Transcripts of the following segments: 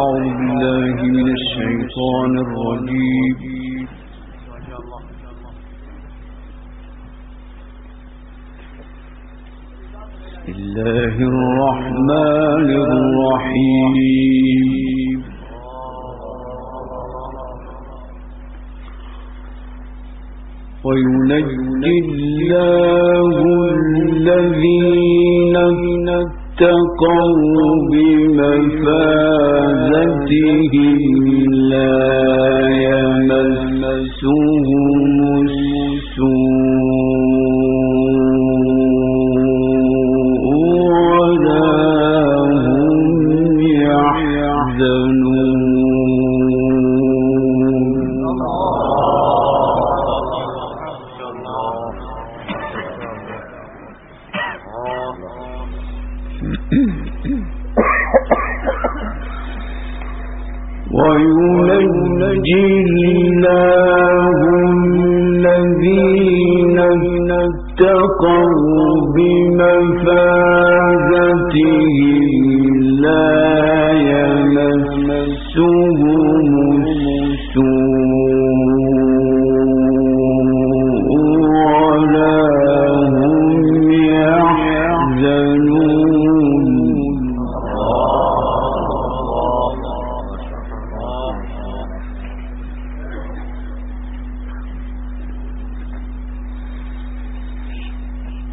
أعوذ بالله من الشيطان الرجيم. بسم الله الرحمن الرحيم. وينجي الله الذين اتقوا بمفازتهم لا يمسهم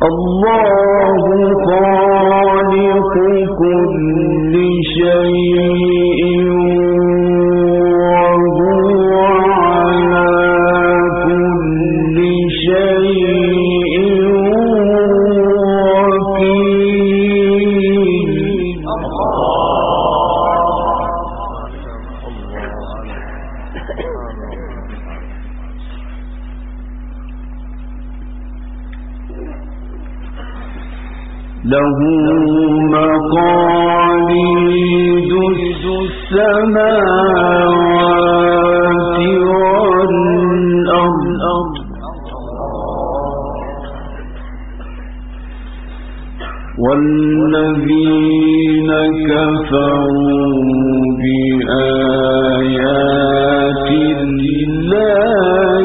له والأرض والذين كفروا بآيات الله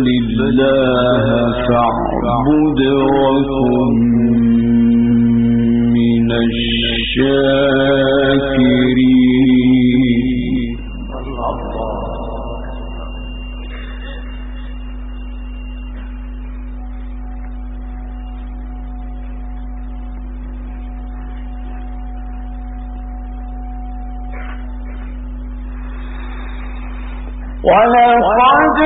بل الله فاعبد وكن من الشاكرين. ولقد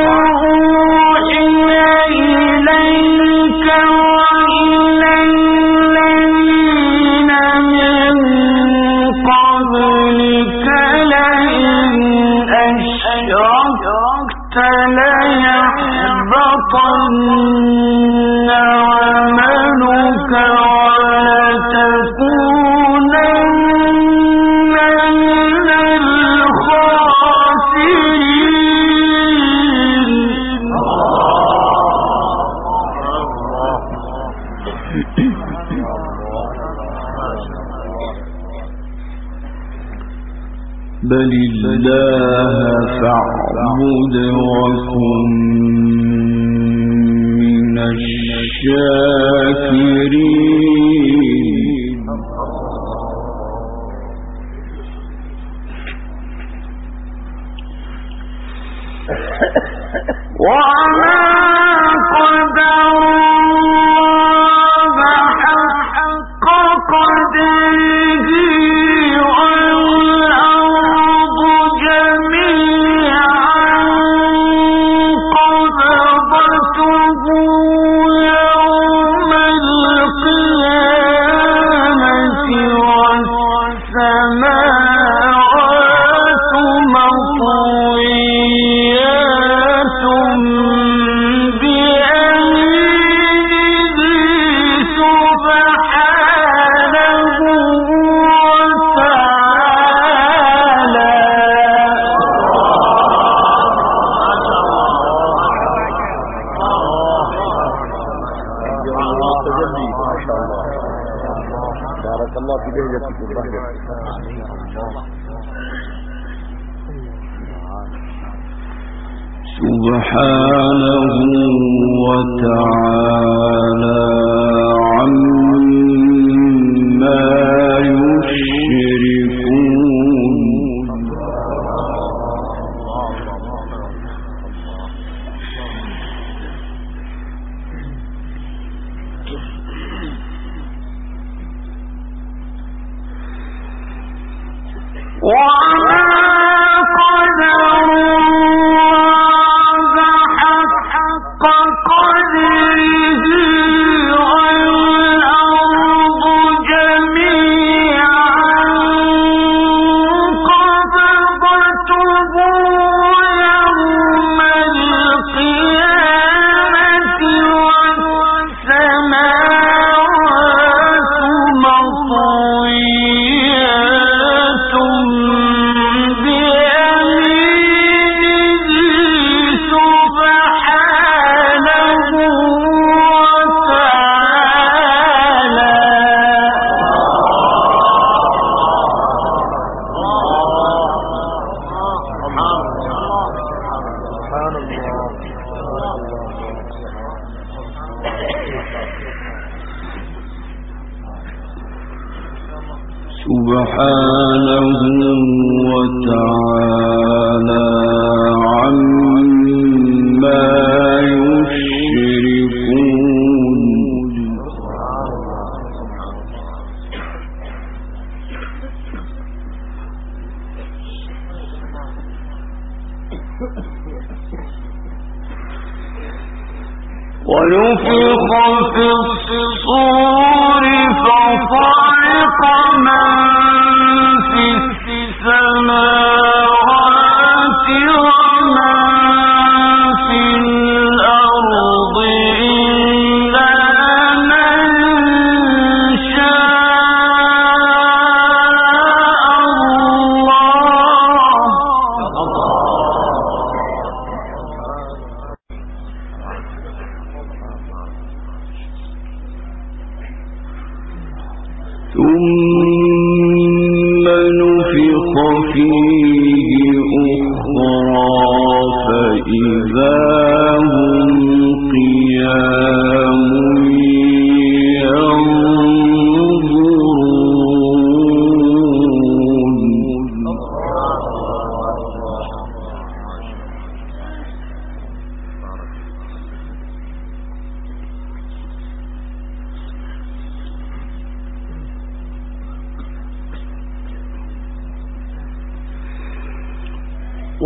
فاعبد وكن من الشاكرين 哇！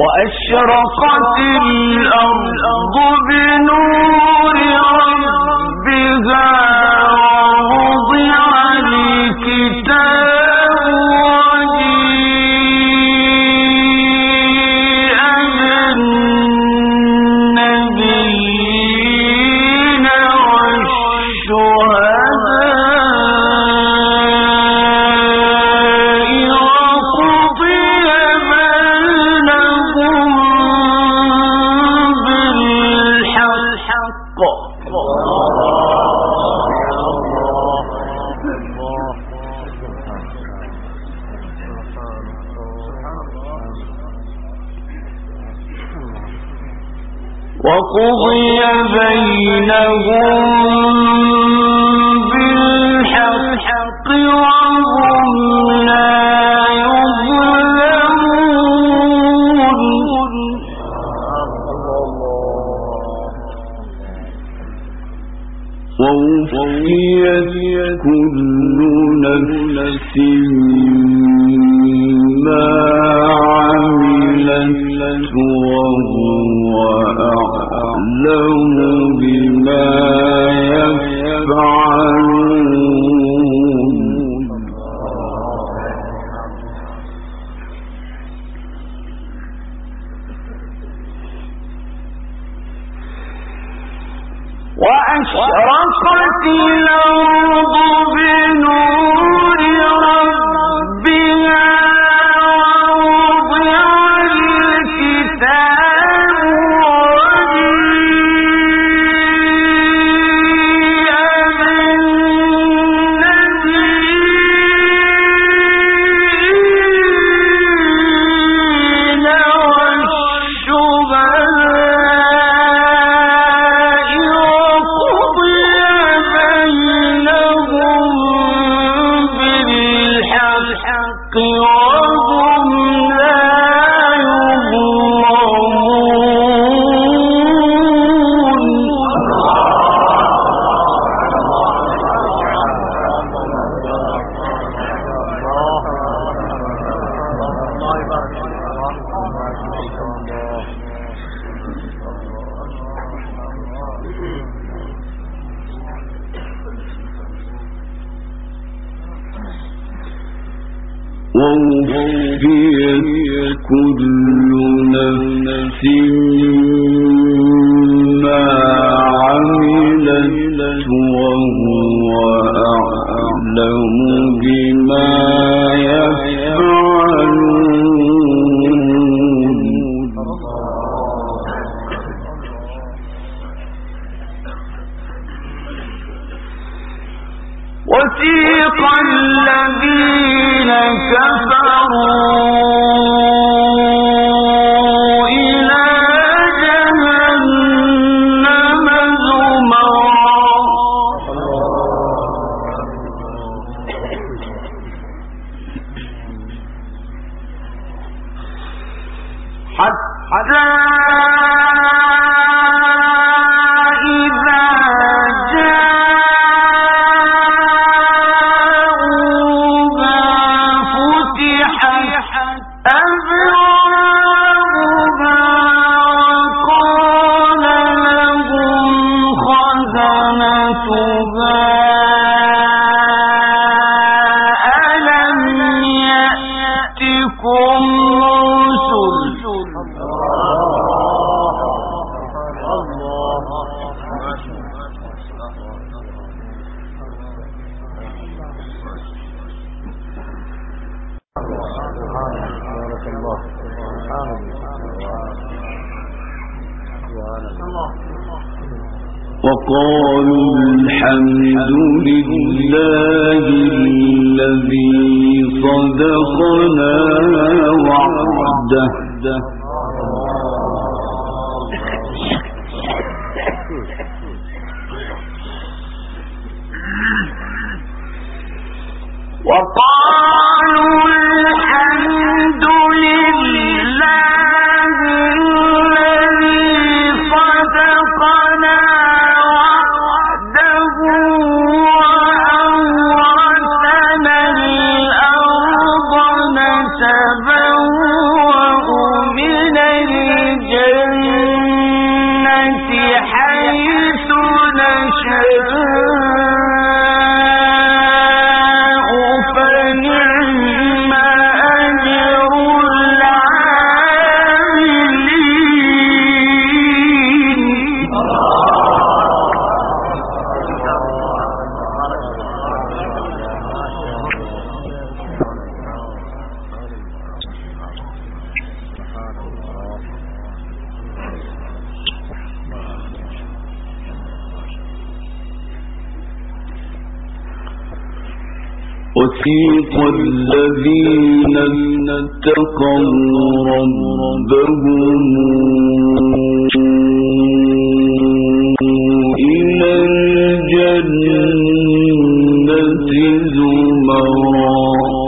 وأشرقت الأرض بنور ربها. Lord. الحمد لله الذي صدقنا وعده. وسيق الذين اتقوا ربهم. إلى الجنة زمرا.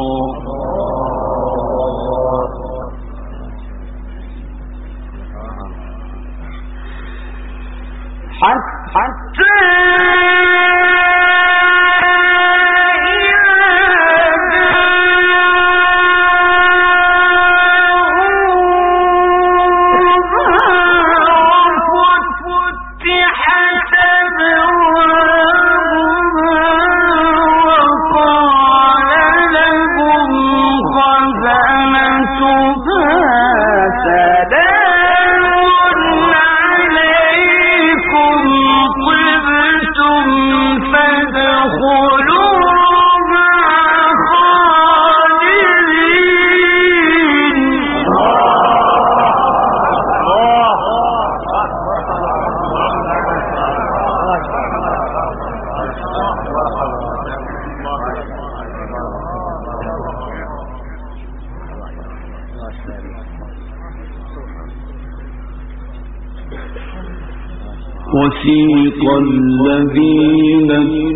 الذين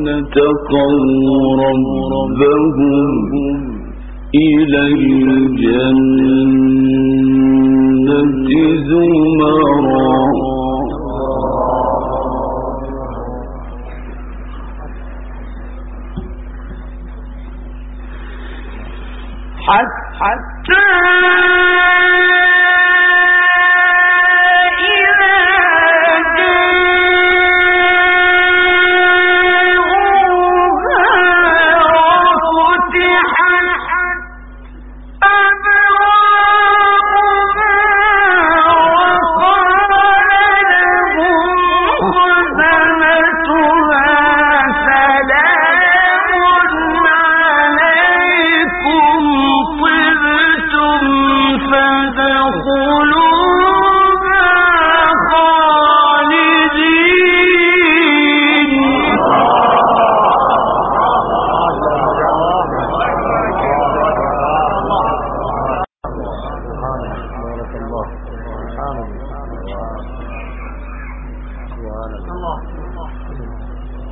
اتقوا ربهم إلى الجنة زمرا. حتى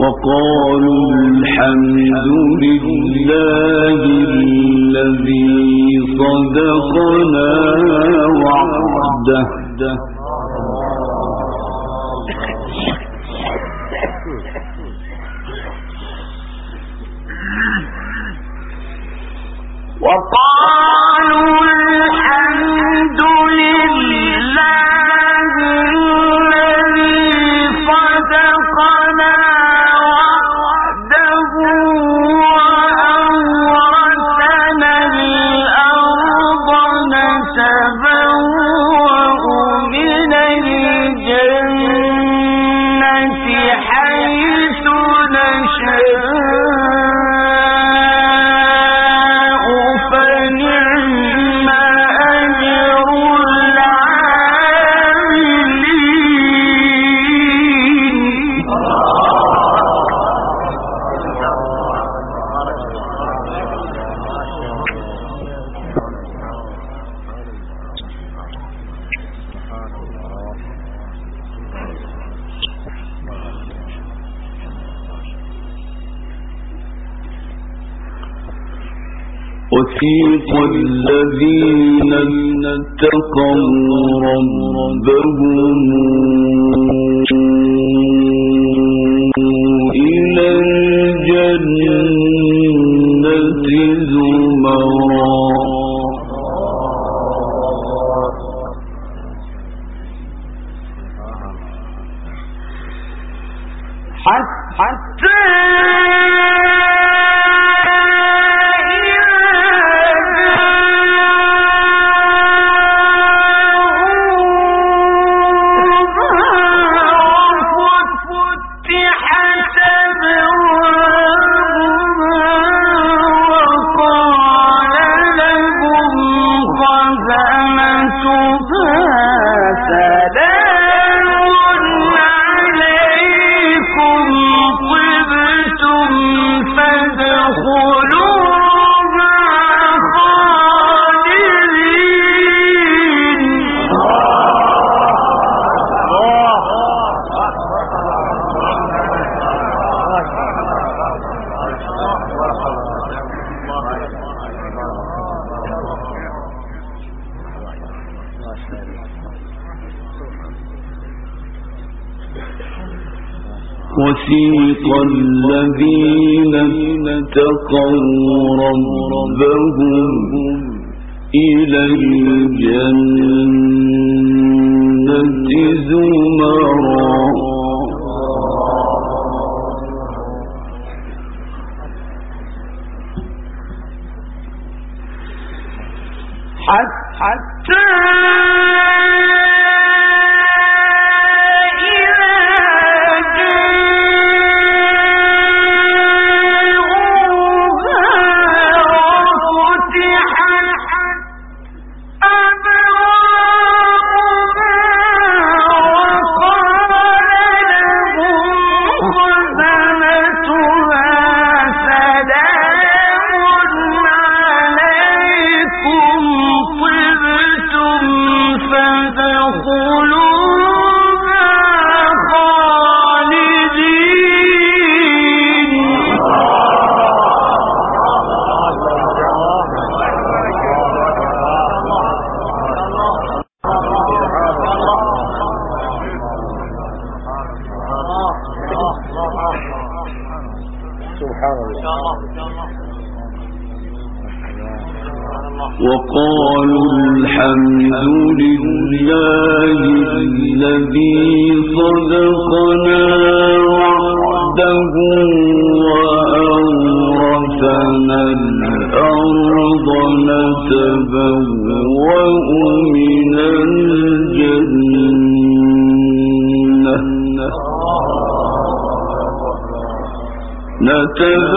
وقالوا الحمد لله الذي صدقنا وعده. وقالوا الذين اتقوا ربهم الذين اتقوا ربهم إلى الجنة زمرا. حتى نتبوأ